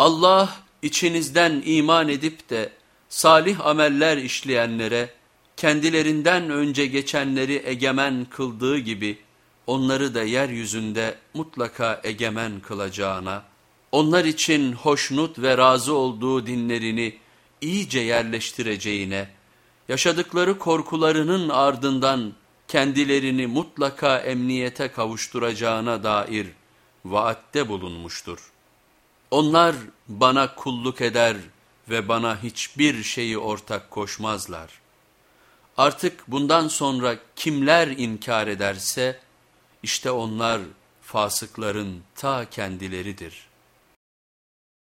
Allah içinizden iman edip de salih ameller işleyenlere kendilerinden önce geçenleri egemen kıldığı gibi onları da yeryüzünde mutlaka egemen kılacağına, onlar için hoşnut ve razı olduğu dinlerini iyice yerleştireceğine, yaşadıkları korkularının ardından kendilerini mutlaka emniyete kavuşturacağına dair vaatte bulunmuştur. Onlar bana kulluk eder ve bana hiçbir şeyi ortak koşmazlar. Artık bundan sonra kimler inkar ederse, işte onlar fasıkların ta kendileridir.''